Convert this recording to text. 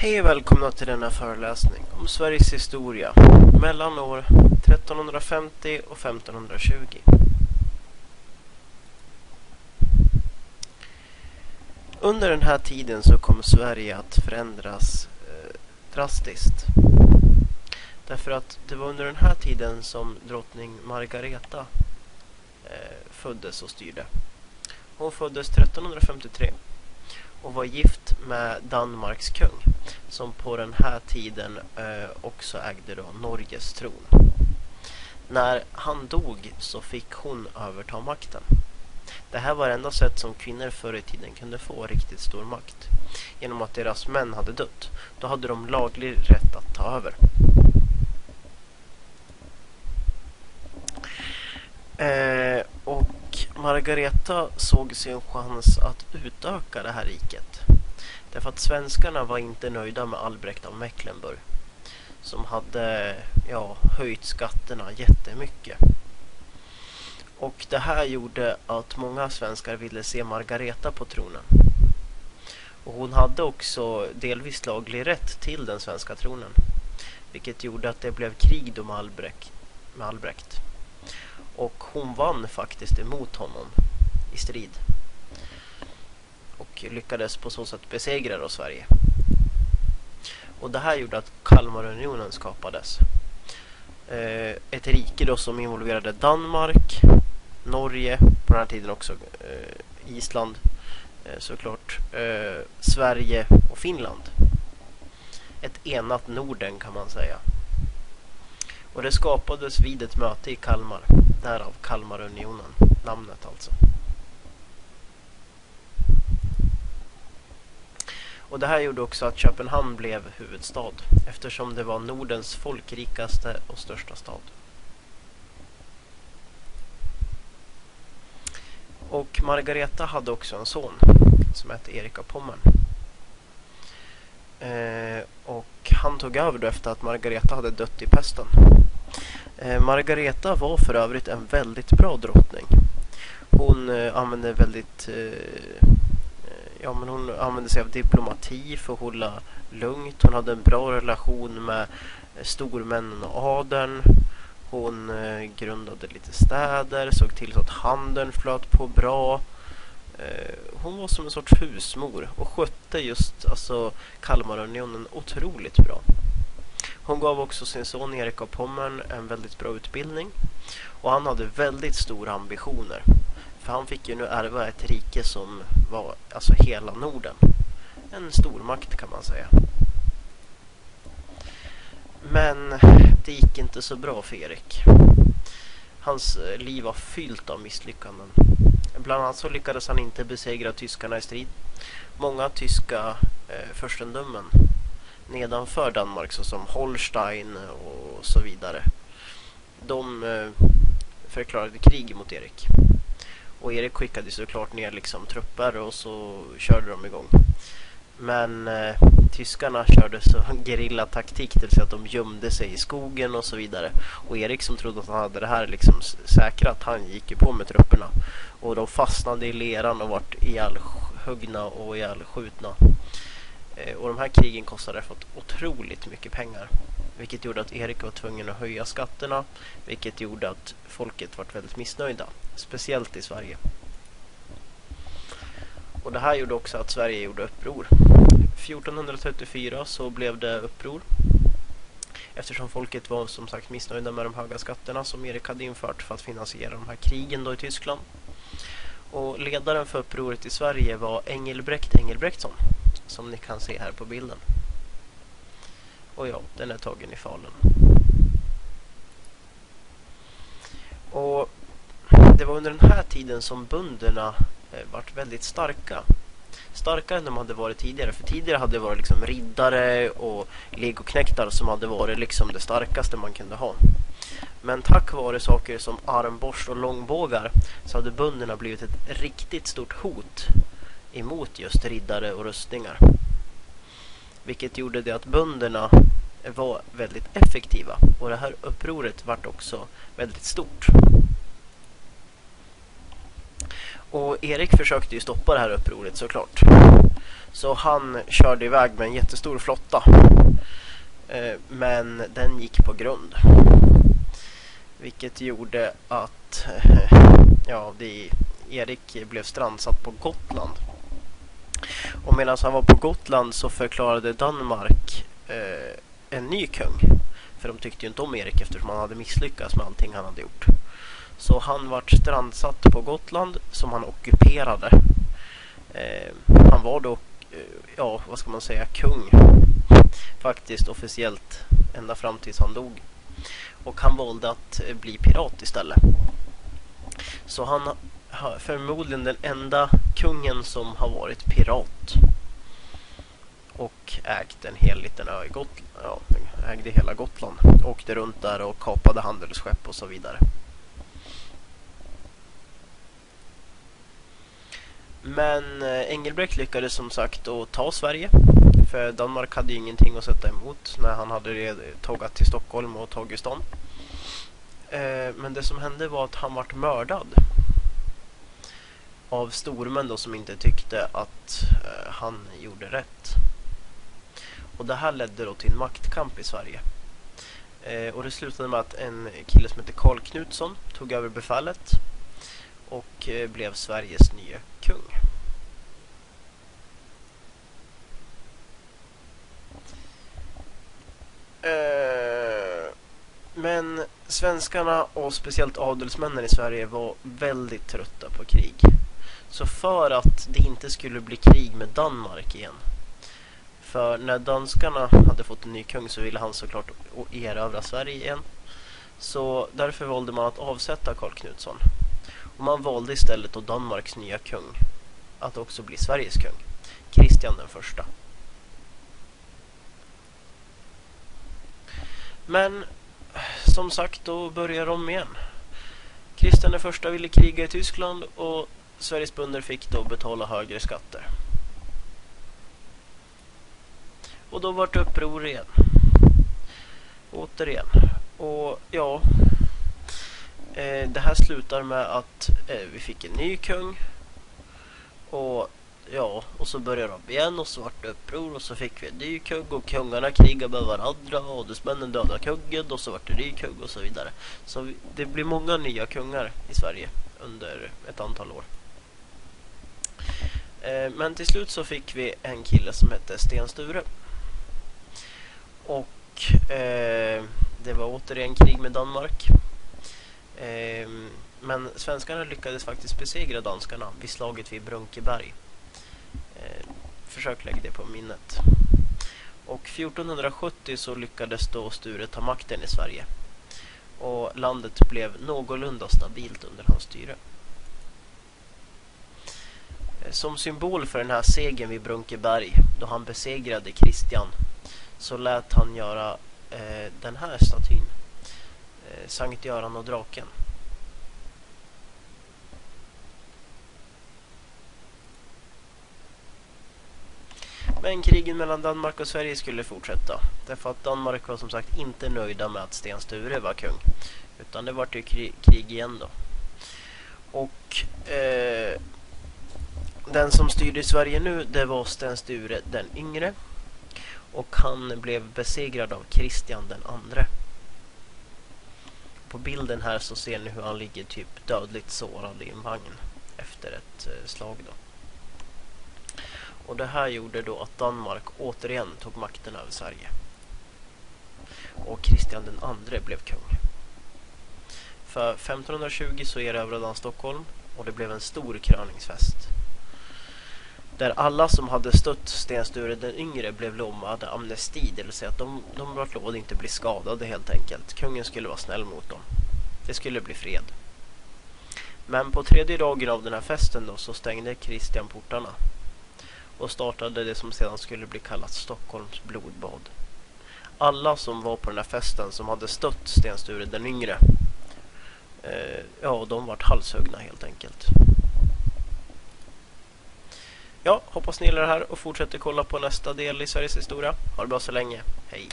Hej och välkomna till denna föreläsning om Sveriges historia mellan år 1350 och 1520. Under den här tiden så kommer Sverige att förändras eh, drastiskt. Därför att det var under den här tiden som drottning Margareta eh, föddes och styrde. Hon föddes 1353 och var gift med Danmarks kung som på den här tiden eh, också ägde då Norges tron. När han dog så fick hon överta makten. Det här var det enda sätt som kvinnor förr i tiden kunde få riktigt stor makt. Genom att deras män hade dött. Då hade de laglig rätt att ta över. Eh, och Margareta såg sin chans att utöka det här riket. Därför att svenskarna var inte nöjda med Albrecht av Mecklenburg. Som hade ja, höjt skatterna jättemycket. Och det här gjorde att många svenskar ville se Margareta på tronen. Och hon hade också delvis laglig rätt till den svenska tronen. Vilket gjorde att det blev krig då med Albrecht. Med Albrecht. Och hon vann faktiskt emot honom i strid. Och lyckades på så sätt besegra då Sverige. Och det här gjorde att Kalmarunionen skapades. Eh, ett rike då som involverade Danmark, Norge, på den här tiden också eh, Island eh, såklart, eh, Sverige och Finland. Ett enat Norden kan man säga. Och det skapades vid ett möte i Kalmar, därav Kalmarunionen, namnet alltså. Och det här gjorde också att Köpenhamn blev huvudstad eftersom det var Nordens folkrikaste och största stad. Och Margareta hade också en son som hette Erik av Pommern. Eh, och han tog över då efter att Margareta hade dött i pesten. Eh, Margareta var för övrigt en väldigt bra drottning. Hon eh, använde väldigt eh, ja, men hon använde sig av diplomati för att hålla lugnt. Hon hade en bra relation med eh, stormännen och adeln. Hon eh, grundade lite städer, såg till så att handeln flöt på bra. Eh, hon var som en sorts husmor och skötte just alltså, Kalmarunionen otroligt bra. Hon gav också sin son Erik av Pommern en väldigt bra utbildning och han hade väldigt stora ambitioner. För han fick ju nu ärva ett rike som var alltså hela Norden. En stormakt kan man säga. Men det gick inte så bra för Erik. Hans eh, liv var fyllt av misslyckanden. Bland annat så lyckades han inte besegra tyskarna i strid. Många tyska eh, furstendömen nedanför Danmark såsom Holstein och så vidare. De eh, förklarade krig mot Erik. Och Erik skickade såklart ner liksom trupper och så körde de igång. Men eh, tyskarna körde så det till så att de gömde sig i skogen och så vidare. Och Erik som trodde att han hade det här liksom säkrat, han gick ju på med trupperna. Och de fastnade i leran och vart ihjälhuggna och ihjälskjutna. Eh, och de här krigen kostade fått otroligt mycket pengar. Vilket gjorde att Erik var tvungen att höja skatterna. Vilket gjorde att folket var väldigt missnöjda. Speciellt i Sverige. Och det här gjorde också att Sverige gjorde uppror. 1434 så blev det uppror. Eftersom folket var som sagt missnöjda med de höga skatterna som Erik hade infört för att finansiera de här krigen då i Tyskland. Och ledaren för upproret i Sverige var Engelbrekt Engelbrektsson. Som ni kan se här på bilden. Och ja, den är tagen i Falun. Och det var under den här tiden som bönderna eh, vart väldigt starka. Starkare än de hade varit tidigare. För tidigare hade det varit liksom riddare och legoknektar som hade varit liksom det starkaste man kunde ha. Men tack vare saker som armborst och långbågar så hade bönderna blivit ett riktigt stort hot emot just riddare och rustningar. Vilket gjorde det att bönderna var väldigt effektiva. Och det här upproret vart också väldigt stort. Och Erik försökte ju stoppa det här upproret såklart. Så han körde iväg med en jättestor flotta. Eh, men den gick på grund. Vilket gjorde att ja, det, Erik blev strandsatt på Gotland. Och medan han var på Gotland så förklarade Danmark eh, en ny kung. För de tyckte ju inte om Erik eftersom han hade misslyckats med allting han hade gjort. Så han vart strandsatt på Gotland som han ockuperade. Eh, han var då, eh, ja vad ska man säga, kung. Faktiskt officiellt ända fram tills han dog. Och han valde att eh, bli pirat istället. Så han är förmodligen den enda kungen som har varit pirat. Och ägt en hel liten ö i Gotland. Ja, ägde hela Gotland. Åkte runt där och kapade handelsskepp och så vidare. Men eh, Engelbrekt lyckades som sagt att ta Sverige. För Danmark hade ju ingenting att sätta emot när han hade tågat till Stockholm och tagit stan. Eh, men det som hände var att han vart mördad. Av stormän då som inte tyckte att eh, han gjorde rätt. Och det här ledde då till en maktkamp i Sverige. Och det slutade med att en kille som heter Karl Knutsson tog över befälet och eh, blev Sveriges nya kung. Eh, men svenskarna och speciellt adelsmännen i Sverige var väldigt trötta på krig. Så för att det inte skulle bli krig med Danmark igen. För när danskarna hade fått en ny kung så ville han såklart erövra Sverige igen. Så därför valde man att avsätta Karl Knutsson. Och man valde istället då Danmarks nya kung att också bli Sveriges kung. Kristian den första. Men som sagt, då börjar de igen. Kristian den första ville kriga i Tyskland och Sveriges bönder fick då betala högre skatter. Och då vart det uppror igen. Återigen. Och ja, Eh, det här slutar med att eh, vi fick en ny kung. Och ja, och så började de igen och så vart det uppror och så fick vi en ny kung och kungarna krigade med varandra och adelsmännen dödade kungen och så vart det ny kung och så vidare. Så vi, det blir många nya kungar i Sverige under ett antal år. Eh, men till slut så fick vi en kille som hette Sten Sture. Och eh, det var återigen krig med Danmark. Eh, men svenskarna lyckades faktiskt besegra danskarna vid slaget vid Brunkeberg. Eh, försök lägga det på minnet. Och 1470 så lyckades då Sture ta makten i Sverige. Och landet blev någorlunda stabilt under hans styre. Ehm, som symbol för den här segern vid Brunkeberg, då han besegrade Kristian, så lät han göra eh, den här statyn. Eh, Sankt Göran och draken. Men krigen mellan Danmark och Sverige skulle fortsätta. Därför att Danmark var som sagt inte nöjda med att Sten Sture var kung. Utan det var ju krig, krig igen då. Och eh, den som styrde Sverige nu det var Sten Sture den yngre. Och han blev besegrad av Kristian den andre. På bilden här så ser ni hur han ligger typ dödligt sårad i en vagn efter ett eh, slag då. Och det här gjorde då att Danmark återigen tog makten över Sverige. Och Kristian den andre blev kung. För 1520 så erövrade han Stockholm och det blev en stor kröningsfest. Där alla som hade stött Sten Sture den yngre blev lovade amnesti, det vill säga att de, de var lovade inte bli skadade helt enkelt. Kungen skulle vara snäll mot dem. Det skulle bli fred. Men på tredje dagen av den här festen då så stängde Kristian portarna och startade det som sedan skulle bli kallat Stockholms blodbad. Alla som var på den här festen som hade stött Sten Sture den yngre eh, ja, de vart halshuggna helt enkelt. Ja, hoppas ni gillar det här och fortsätter kolla på nästa del i Sveriges historia. Ha det bra så länge. Hej!